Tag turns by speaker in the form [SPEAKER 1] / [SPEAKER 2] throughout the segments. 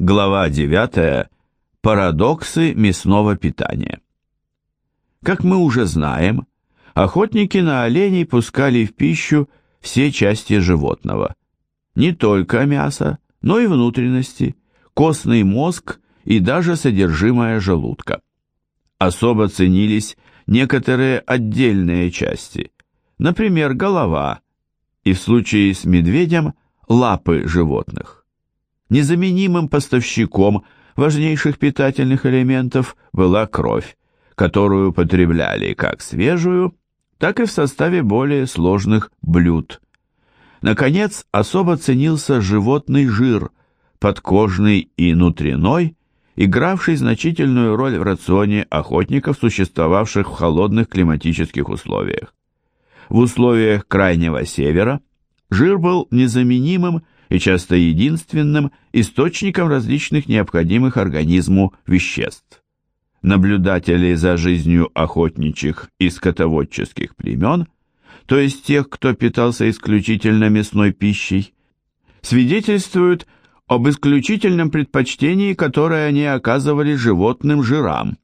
[SPEAKER 1] Глава 9. Парадоксы мясного питания. Как мы уже знаем, охотники на оленей пускали в пищу все части животного. Не только мясо, но и внутренности, костный мозг и даже содержимое желудка. Особо ценились некоторые отдельные части, например, голова, и в случае с медведем лапы животных. Незаменимым поставщиком важнейших питательных элементов была кровь, которую потребляли как свежую, так и в составе более сложных блюд. Наконец, особо ценился животный жир, подкожный и внутренной, игравший значительную роль в рационе охотников, существовавших в холодных климатических условиях. В условиях Крайнего Севера жир был незаменимым и часто единственным источником различных необходимых организму веществ. Наблюдатели за жизнью охотничьих и скотоводческих племен, то есть тех, кто питался исключительно мясной пищей, свидетельствуют об исключительном предпочтении, которое они оказывали животным жирам.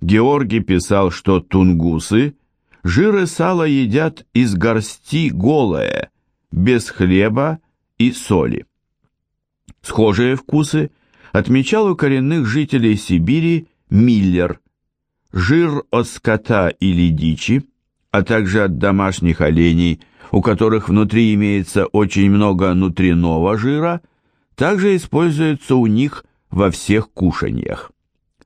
[SPEAKER 1] Георгий писал, что тунгусы жир и сало едят из горсти голое, без хлеба и соли. Схожие вкусы отмечал у коренных жителей Сибири Миллер. Жир от скота или дичи, а также от домашних оленей, у которых внутри имеется очень много внутреннего жира, также используется у них во всех кушаньях.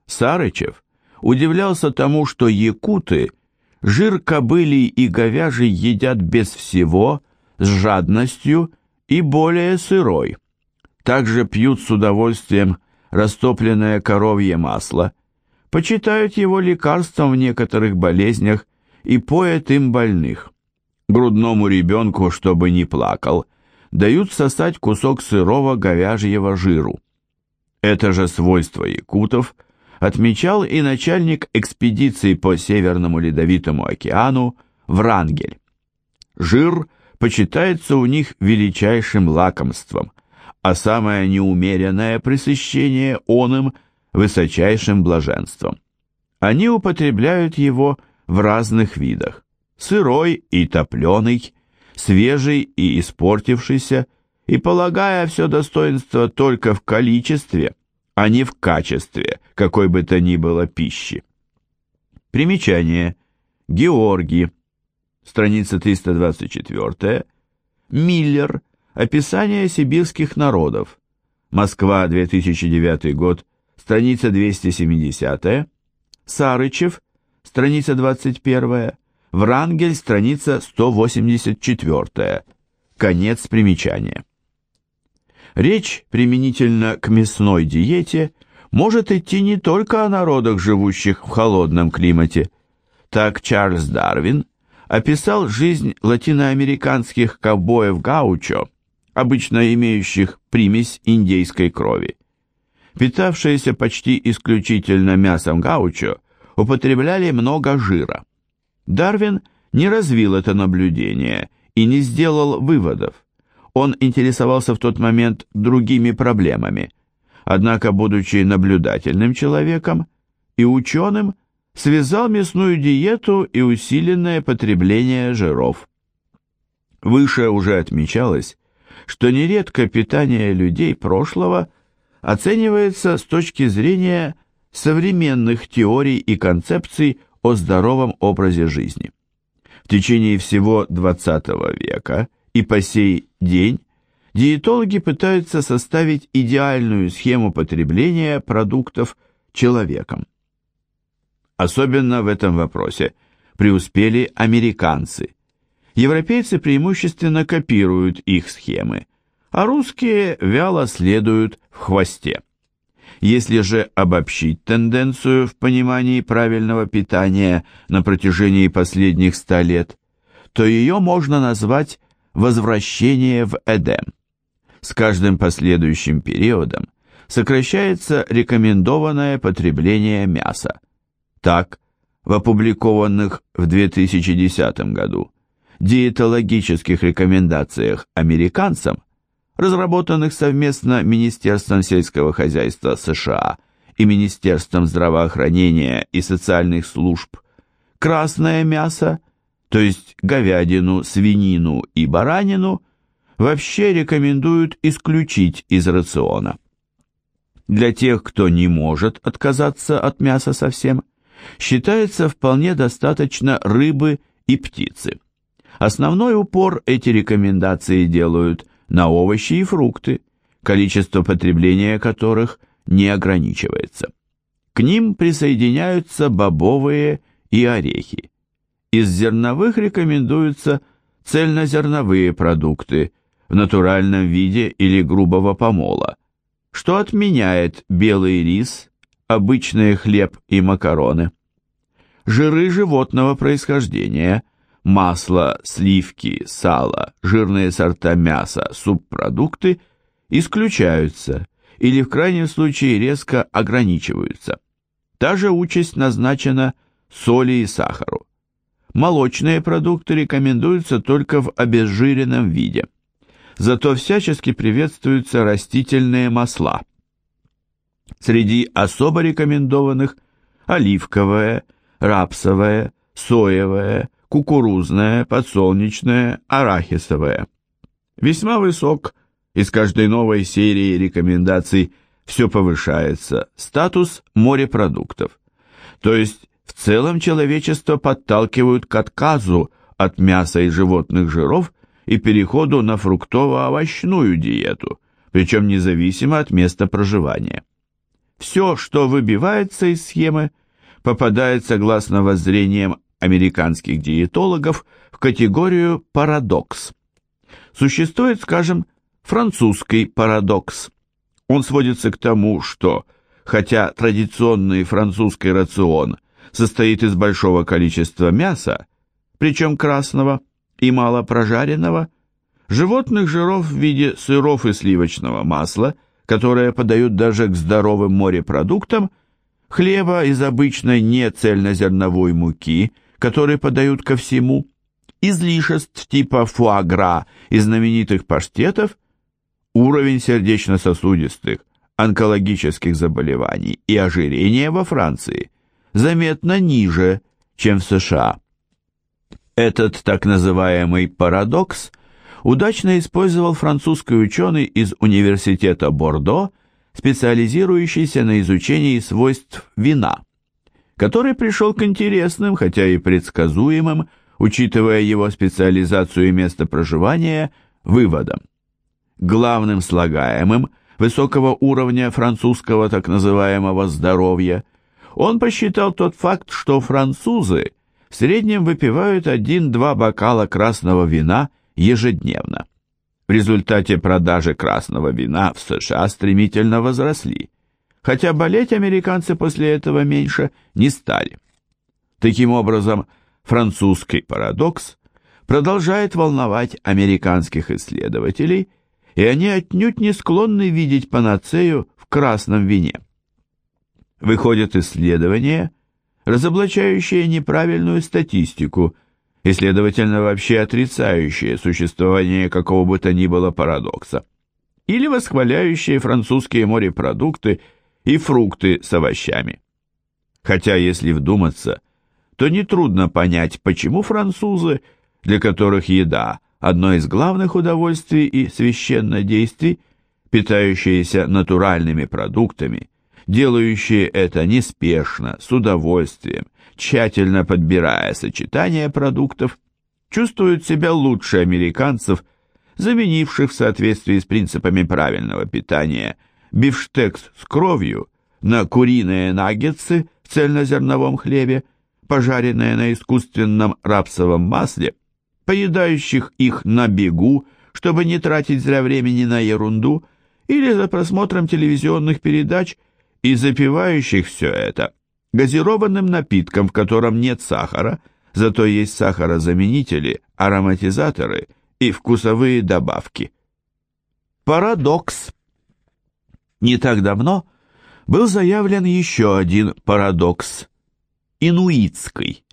[SPEAKER 1] Сарычев удивлялся тому, что якуты жир кобыли и говяжий едят без всего, с жадностью и более сырой. Также пьют с удовольствием растопленное коровье масло, почитают его лекарством в некоторых болезнях и поят им больных. Грудному ребенку, чтобы не плакал, дают сосать кусок сырого говяжьего жиру. Это же свойство якутов отмечал и начальник экспедиции по Северному Ледовитому океану Врангель. Жир почитается у них величайшим лакомством, а самое неумеренное пресыщение он им высочайшим блаженством. Они употребляют его в разных видах, сырой и топленый, свежий и испортившийся, и полагая все достоинство только в количестве, а не в качестве какой бы то ни было пищи. Примечание. Георгий страница 324, Миллер, описание сибирских народов, Москва, 2009 год, страница 270, Сарычев, страница 21, Врангель, страница 184, конец примечания. Речь применительно к мясной диете может идти не только о народах, живущих в холодном климате. Так Чарльз Дарвин описал жизнь латиноамериканских ковбоев гаучо, обычно имеющих примесь индейской крови. Питавшиеся почти исключительно мясом гаучо употребляли много жира. Дарвин не развил это наблюдение и не сделал выводов. Он интересовался в тот момент другими проблемами. Однако, будучи наблюдательным человеком и ученым, связал мясную диету и усиленное потребление жиров. Выше уже отмечалось, что нередко питание людей прошлого оценивается с точки зрения современных теорий и концепций о здоровом образе жизни. В течение всего XX века и по сей день диетологи пытаются составить идеальную схему потребления продуктов человеком. Особенно в этом вопросе преуспели американцы. Европейцы преимущественно копируют их схемы, а русские вяло следуют в хвосте. Если же обобщить тенденцию в понимании правильного питания на протяжении последних ста лет, то ее можно назвать «возвращение в Эдем». С каждым последующим периодом сокращается рекомендованное потребление мяса. Так, в опубликованных в 2010 году диетологических рекомендациях американцам разработанных совместно Министерством сельского хозяйства США и Министерством здравоохранения и социальных служб, красное мясо, то есть говядину, свинину и баранину, вообще рекомендуют исключить из рациона. Для тех, кто не может отказаться от мяса совсем, считается вполне достаточно рыбы и птицы. Основной упор эти рекомендации делают на овощи и фрукты, количество потребления которых не ограничивается. К ним присоединяются бобовые и орехи. Из зерновых рекомендуются цельнозерновые продукты в натуральном виде или грубого помола, что отменяет белый рис, обычный хлеб и макароны. Жиры животного происхождения – масло, сливки, сало, жирные сорта мяса, субпродукты исключаются или в крайнем случае резко ограничиваются. Та же участь назначена соли и сахару. Молочные продукты рекомендуются только в обезжиренном виде. Зато всячески приветствуются растительные масла. Среди особо рекомендованных оливковое, рапсовое, соевое, кукурузное, подсолнечное, арахисовое. Весьма высок, из каждой новой серии рекомендаций все повышается, статус морепродуктов. То есть в целом человечество подталкивают к отказу от мяса и животных жиров и переходу на фруктово-овощную диету, причем независимо от места проживания. Все, что выбивается из схемы, попадает, согласно воззрениям американских диетологов в категорию парадокс. Существует, скажем, французский парадокс. Он сводится к тому, что, хотя традиционный французский рацион состоит из большого количества мяса, причем красного и мало прожаренного, животных жиров в виде сыров и сливочного масла, которые подают даже к здоровым морепродуктам, хлеба из обычной нецельнозерновой муки – которые подают ко всему, излишеств типа фуагра и знаменитых паштетов, уровень сердечно-сосудистых, онкологических заболеваний и ожирения во Франции заметно ниже, чем в США. Этот так называемый парадокс удачно использовал французский ученый из университета Бордо, специализирующийся на изучении свойств вина который пришел к интересным, хотя и предсказуемым, учитывая его специализацию и место проживания, выводам. Главным слагаемым высокого уровня французского так называемого здоровья он посчитал тот факт, что французы в среднем выпивают 1-2 бокала красного вина ежедневно. В результате продажи красного вина в США стремительно возросли хотя болеть американцы после этого меньше не стали. Таким образом, французский парадокс продолжает волновать американских исследователей, и они отнюдь не склонны видеть панацею в красном вине. Выходят исследования, разоблачающие неправильную статистику и, следовательно, вообще отрицающие существование какого бы то ни было парадокса, или восхваляющие французские морепродукты – и фрукты с овощами. Хотя, если вдуматься, то нетрудно понять, почему французы, для которых еда – одно из главных удовольствий и священнодействий, питающиеся натуральными продуктами, делающие это неспешно, с удовольствием, тщательно подбирая сочетания продуктов, чувствуют себя лучше американцев, заменивших в соответствии с принципами правильного питания – бифштекс с кровью на куриные наггетсы в цельнозерновом хлебе, пожаренные на искусственном рапсовом масле, поедающих их на бегу, чтобы не тратить зря времени на ерунду, или за просмотром телевизионных передач и запивающих все это газированным напитком, в котором нет сахара, зато есть сахарозаменители, ароматизаторы и вкусовые добавки. Парадокс. Не так давно был заявлен еще один парадокс – инуитский.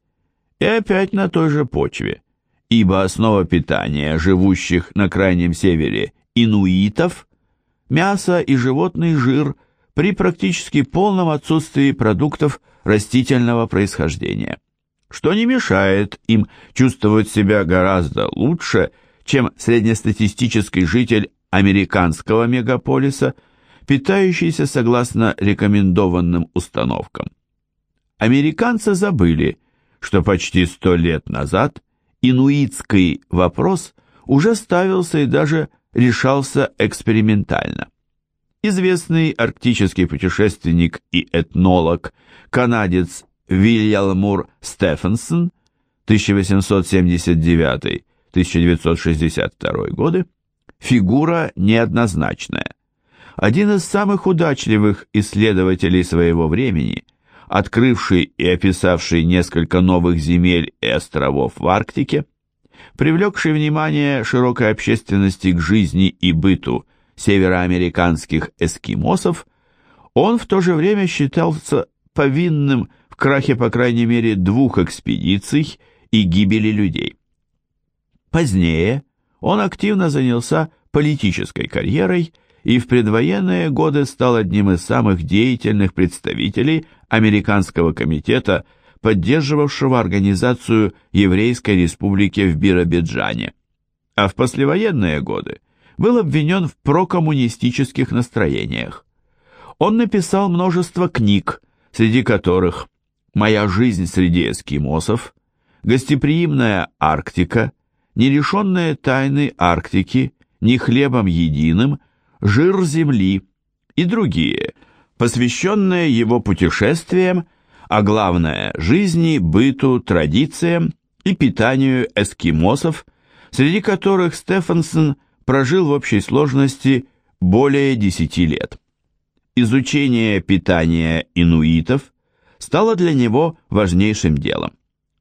[SPEAKER 1] И опять на той же почве, ибо основа питания живущих на Крайнем Севере инуитов мясо и животный жир при практически полном отсутствии продуктов растительного происхождения, что не мешает им чувствовать себя гораздо лучше, чем среднестатистический житель американского мегаполиса, питающийся согласно рекомендованным установкам. Американцы забыли, что почти сто лет назад инуитский вопрос уже ставился и даже решался экспериментально. Известный арктический путешественник и этнолог, канадец Вильялмур Стефенсон 1879-1962 годы, фигура неоднозначная. Один из самых удачливых исследователей своего времени, открывший и описавший несколько новых земель и островов в Арктике, привлекший внимание широкой общественности к жизни и быту североамериканских эскимосов, он в то же время считался повинным в крахе по крайней мере двух экспедиций и гибели людей. Позднее он активно занялся политической карьерой и в предвоенные годы стал одним из самых деятельных представителей Американского комитета поддерживавшего организацию Еврейской республики в Биробиджане, а в послевоенные годы был обвинен в прокоммунистических настроениях. Он написал множество книг, среди которых «Моя жизнь среди эскимосов», «Гостеприимная Арктика», «Нерешенные тайны Арктики», «Не хлебом единым», «Жир земли» и другие, посвященные его путешествиям а главное – жизни, быту, традициям и питанию эскимосов, среди которых Стефансон прожил в общей сложности более 10 лет. Изучение питания инуитов стало для него важнейшим делом,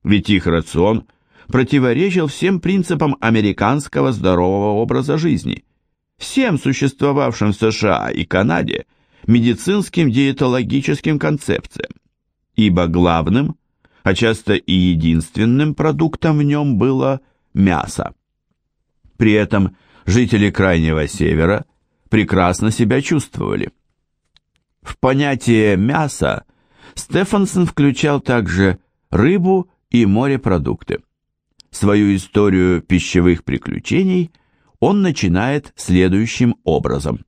[SPEAKER 1] ведь их рацион противоречил всем принципам американского здорового образа жизни, всем существовавшим в США и Канаде медицинским диетологическим концепциям ибо главным, а часто и единственным продуктом в нем было мясо. При этом жители Крайнего Севера прекрасно себя чувствовали. В понятие мяса Стефансон включал также рыбу и морепродукты. Свою историю пищевых приключений он начинает следующим образом.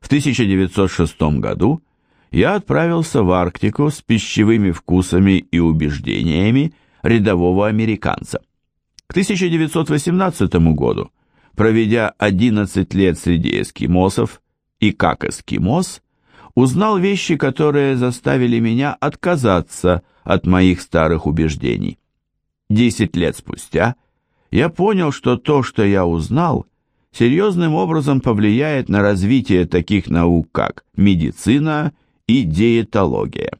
[SPEAKER 1] В 1906 году я отправился в Арктику с пищевыми вкусами и убеждениями рядового американца. К 1918 году, проведя 11 лет среди эскимосов и как эскимос, узнал вещи, которые заставили меня отказаться от моих старых убеждений. Десять лет спустя я понял, что то, что я узнал, серьезным образом повлияет на развитие таких наук, как медицина и диетология.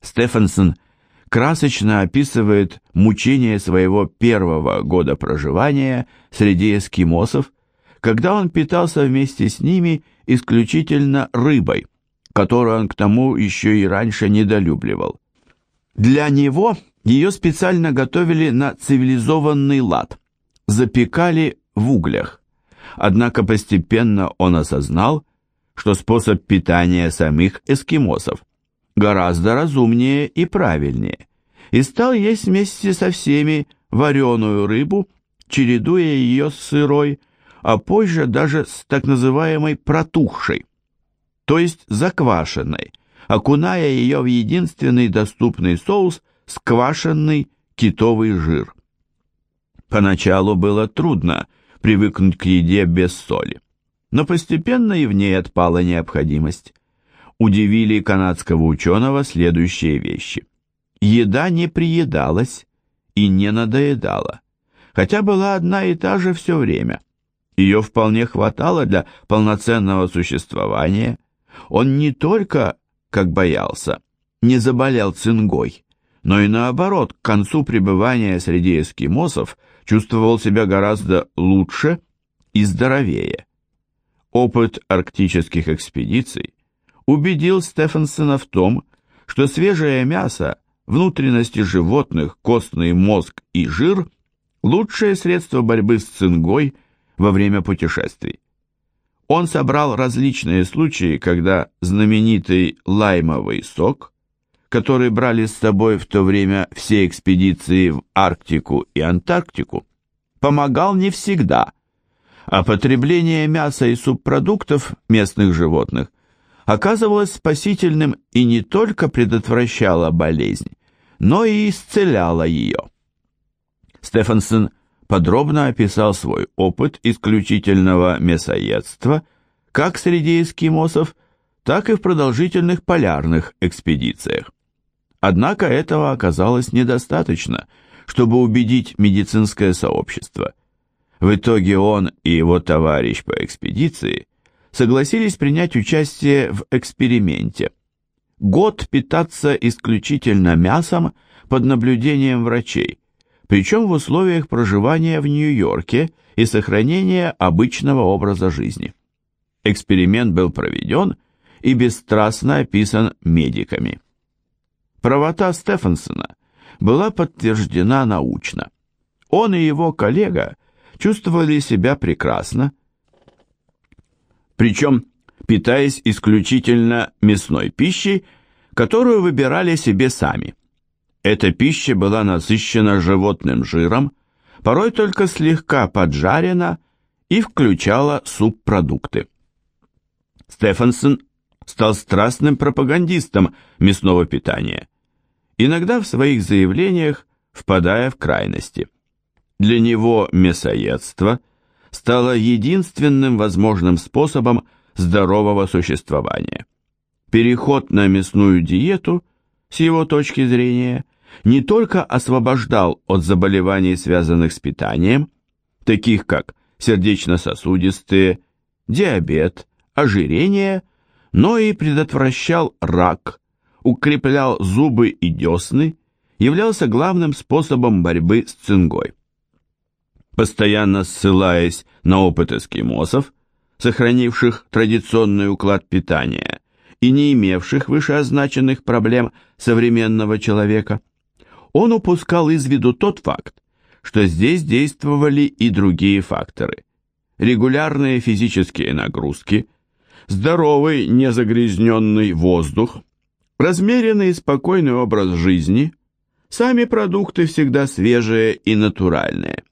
[SPEAKER 1] Стефансон красочно описывает мучения своего первого года проживания среди эскимосов, когда он питался вместе с ними исключительно рыбой, которую он к тому еще и раньше недолюбливал. Для него ее специально готовили на цивилизованный лад, запекали в углях. Однако постепенно он осознал, что способ питания самих эскимосов гораздо разумнее и правильнее, и стал есть вместе со всеми вареную рыбу, чередуя ее с сырой, а позже даже с так называемой протухшей, то есть заквашенной, окуная ее в единственный доступный соус сквашенный китовый жир. Поначалу было трудно привыкнуть к еде без соли но постепенно и в ней отпала необходимость. Удивили канадского ученого следующие вещи. Еда не приедалась и не надоедала, хотя была одна и та же все время. Ее вполне хватало для полноценного существования. Он не только, как боялся, не заболел цингой, но и наоборот, к концу пребывания среди эскимосов чувствовал себя гораздо лучше и здоровее. Опыт арктических экспедиций убедил Стефансона в том, что свежее мясо, внутренности животных, костный мозг и жир – лучшее средство борьбы с цингой во время путешествий. Он собрал различные случаи, когда знаменитый лаймовый сок, который брали с собой в то время все экспедиции в Арктику и Антарктику, помогал не всегда, а потребление мяса и субпродуктов местных животных оказывалось спасительным и не только предотвращало болезнь, но и исцеляло ее. Стефансон подробно описал свой опыт исключительного мясоедства как среди эскимосов, так и в продолжительных полярных экспедициях. Однако этого оказалось недостаточно, чтобы убедить медицинское сообщество. В итоге он и его товарищ по экспедиции согласились принять участие в эксперименте. Год питаться исключительно мясом под наблюдением врачей, причем в условиях проживания в Нью-Йорке и сохранения обычного образа жизни. Эксперимент был проведен и бесстрастно описан медиками. Правота Стефансона была подтверждена научно. Он и его коллега чувствовали себя прекрасно, причем питаясь исключительно мясной пищей, которую выбирали себе сами. Эта пища была насыщена животным жиром, порой только слегка поджарена и включала субпродукты. Стефансон стал страстным пропагандистом мясного питания иногда в своих заявлениях впадая в крайности. Для него мясоедство стало единственным возможным способом здорового существования. Переход на мясную диету, с его точки зрения, не только освобождал от заболеваний, связанных с питанием, таких как сердечно-сосудистые, диабет, ожирение, но и предотвращал рак, укреплял зубы и десны, являлся главным способом борьбы с цингой. Постоянно ссылаясь на опыт эскимосов, сохранивших традиционный уклад питания и не имевших вышеозначенных проблем современного человека, он упускал из виду тот факт, что здесь действовали и другие факторы. Регулярные физические нагрузки, здоровый незагрязненный воздух, Размеренный и спокойный образ жизни, сами продукты всегда свежие и натуральные.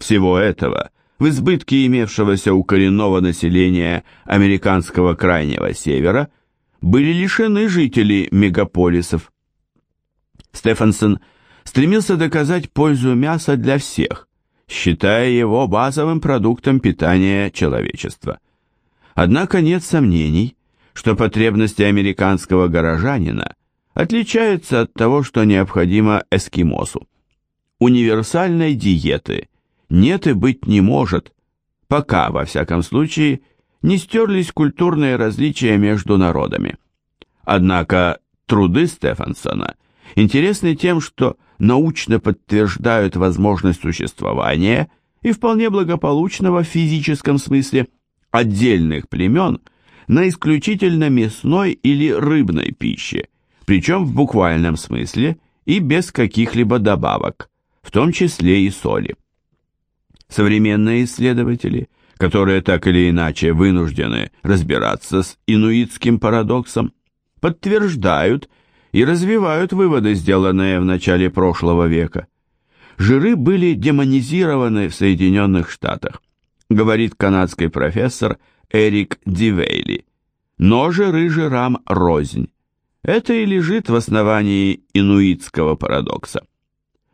[SPEAKER 1] Всего этого в избытке имевшегося у коренного населения американского крайнего севера были лишены жители мегаполисов. Стефансон стремился доказать пользу мяса для всех, считая его базовым продуктом питания человечества. Однако нет сомнений, что потребности американского горожанина отличаются от того, что необходимо эскимосу. Универсальной диеты нет и быть не может, пока, во всяком случае, не стерлись культурные различия между народами. Однако труды Стефансона интересны тем, что научно подтверждают возможность существования и вполне благополучного в физическом смысле отдельных племен – на исключительно мясной или рыбной пище, причем в буквальном смысле и без каких-либо добавок, в том числе и соли. Современные исследователи, которые так или иначе вынуждены разбираться с инуитским парадоксом, подтверждают и развивают выводы, сделанные в начале прошлого века. Жиры были демонизированы в Соединенных Штатах, говорит канадский профессор Эрик Дивейли. Но жиры жирам рознь. Это и лежит в основании инуитского парадокса.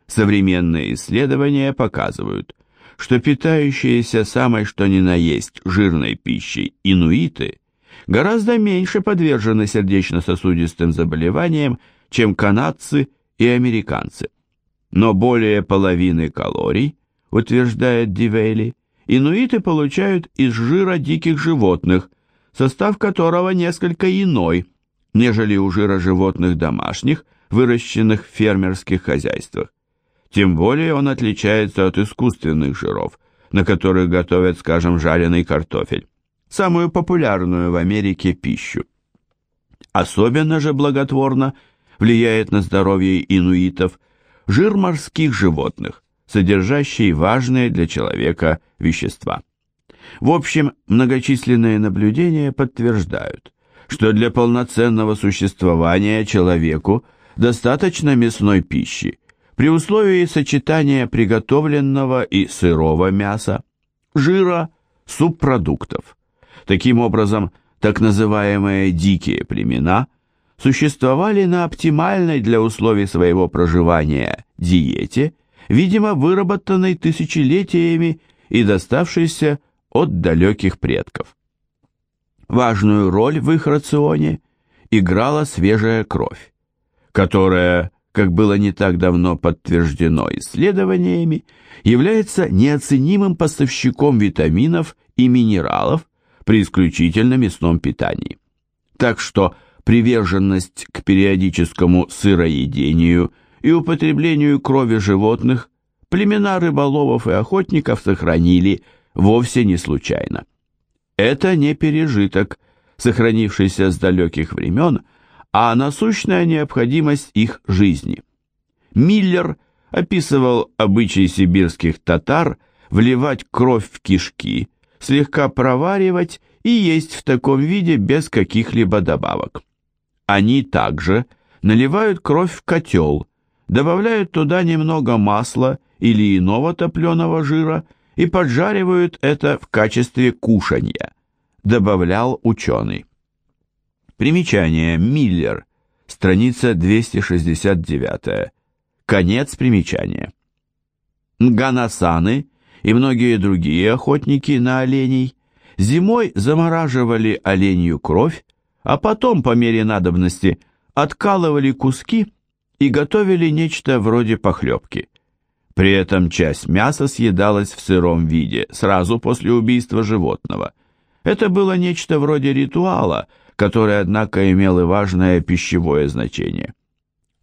[SPEAKER 1] Современные исследования показывают, что питающиеся самой что ни на есть жирной пищей инуиты гораздо меньше подвержены сердечно-сосудистым заболеваниям, чем канадцы и американцы. Но более половины калорий, утверждает Дивейли, инуиты получают из жира диких животных, состав которого несколько иной, нежели у жира животных домашних, выращенных в фермерских хозяйствах. Тем более он отличается от искусственных жиров, на которых готовят, скажем, жареный картофель, самую популярную в Америке пищу. Особенно же благотворно влияет на здоровье инуитов жир морских животных, содержащий важные для человека вещества. В общем, многочисленные наблюдения подтверждают, что для полноценного существования человеку достаточно мясной пищи при условии сочетания приготовленного и сырого мяса, жира, субпродуктов. Таким образом, так называемые дикие племена существовали на оптимальной для условий своего проживания диете, видимо, выработанной тысячелетиями и доставшейся от далеких предков. Важную роль в их рационе играла свежая кровь, которая, как было не так давно подтверждено исследованиями, является неоценимым поставщиком витаминов и минералов при исключительно мясном питании. Так что приверженность к периодическому сыроедению и употреблению крови животных племена рыболовов и охотников сохранили вовсе не случайно. Это не пережиток, сохранившийся с далеких времен, а насущная необходимость их жизни. Миллер описывал обычай сибирских татар вливать кровь в кишки, слегка проваривать и есть в таком виде без каких-либо добавок. Они также наливают кровь в котел, добавляют туда немного масла или иного топленого жира и поджаривают это в качестве кушанья, добавлял ученый. Примечание Миллер, страница 269, конец примечания. Нганасаны и многие другие охотники на оленей зимой замораживали оленью кровь, а потом, по мере надобности, откалывали куски и готовили нечто вроде похлебки. При этом часть мяса съедалась в сыром виде, сразу после убийства животного. Это было нечто вроде ритуала, который, однако, имел и важное пищевое значение.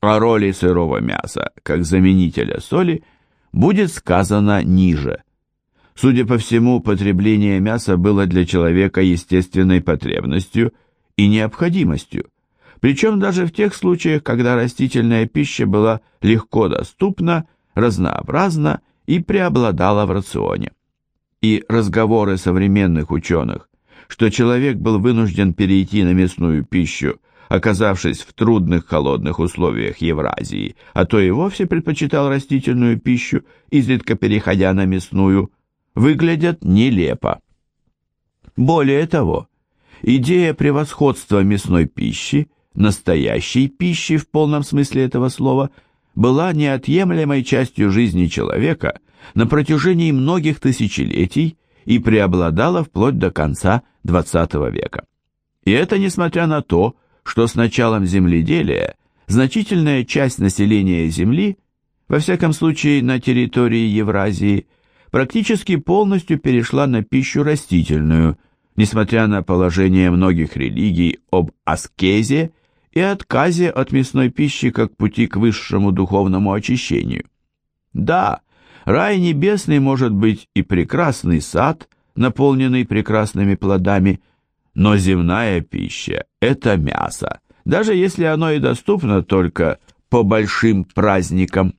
[SPEAKER 1] О роли сырого мяса, как заменителя соли, будет сказано ниже. Судя по всему, потребление мяса было для человека естественной потребностью и необходимостью, причем даже в тех случаях, когда растительная пища была легко доступна разнообразна и преобладала в рационе. И разговоры современных ученых, что человек был вынужден перейти на мясную пищу, оказавшись в трудных холодных условиях Евразии, а то и вовсе предпочитал растительную пищу, изредка переходя на мясную, выглядят нелепо. Более того, идея превосходства мясной пищи, настоящей пищи в полном смысле этого слова – была неотъемлемой частью жизни человека на протяжении многих тысячелетий и преобладала вплоть до конца XX века. И это несмотря на то, что с началом земледелия значительная часть населения Земли, во всяком случае на территории Евразии, практически полностью перешла на пищу растительную, несмотря на положение многих религий об аскезе и отказе от мясной пищи как пути к высшему духовному очищению. Да, рай небесный может быть и прекрасный сад, наполненный прекрасными плодами, но земная пища – это мясо, даже если оно и доступно только по большим праздникам.